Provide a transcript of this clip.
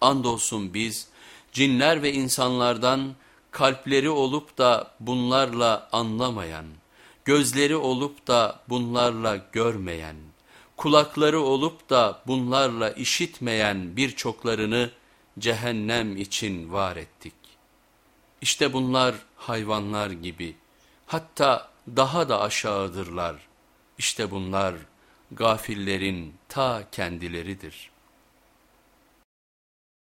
Andolsun biz cinler ve insanlardan kalpleri olup da bunlarla anlamayan, gözleri olup da bunlarla görmeyen, kulakları olup da bunlarla işitmeyen birçoklarını cehennem için var ettik. İşte bunlar hayvanlar gibi, hatta daha da aşağıdırlar. İşte bunlar gafillerin ta kendileridir.''